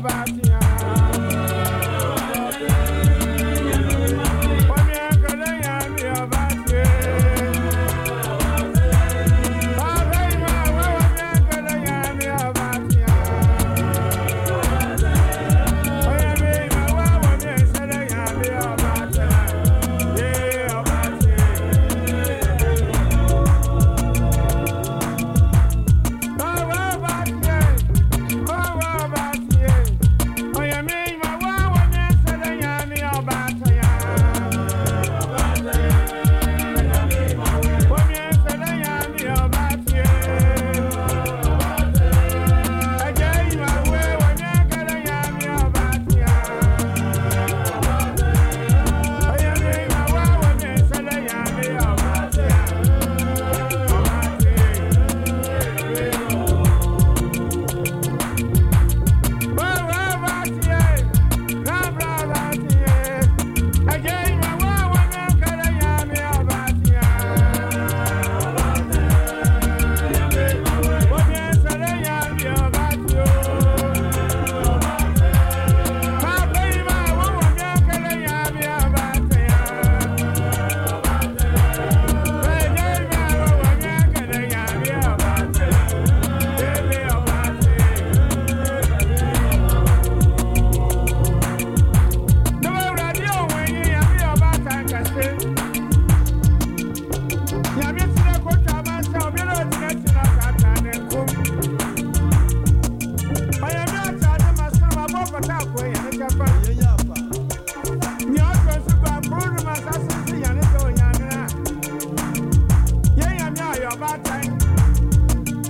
about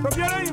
obiara yim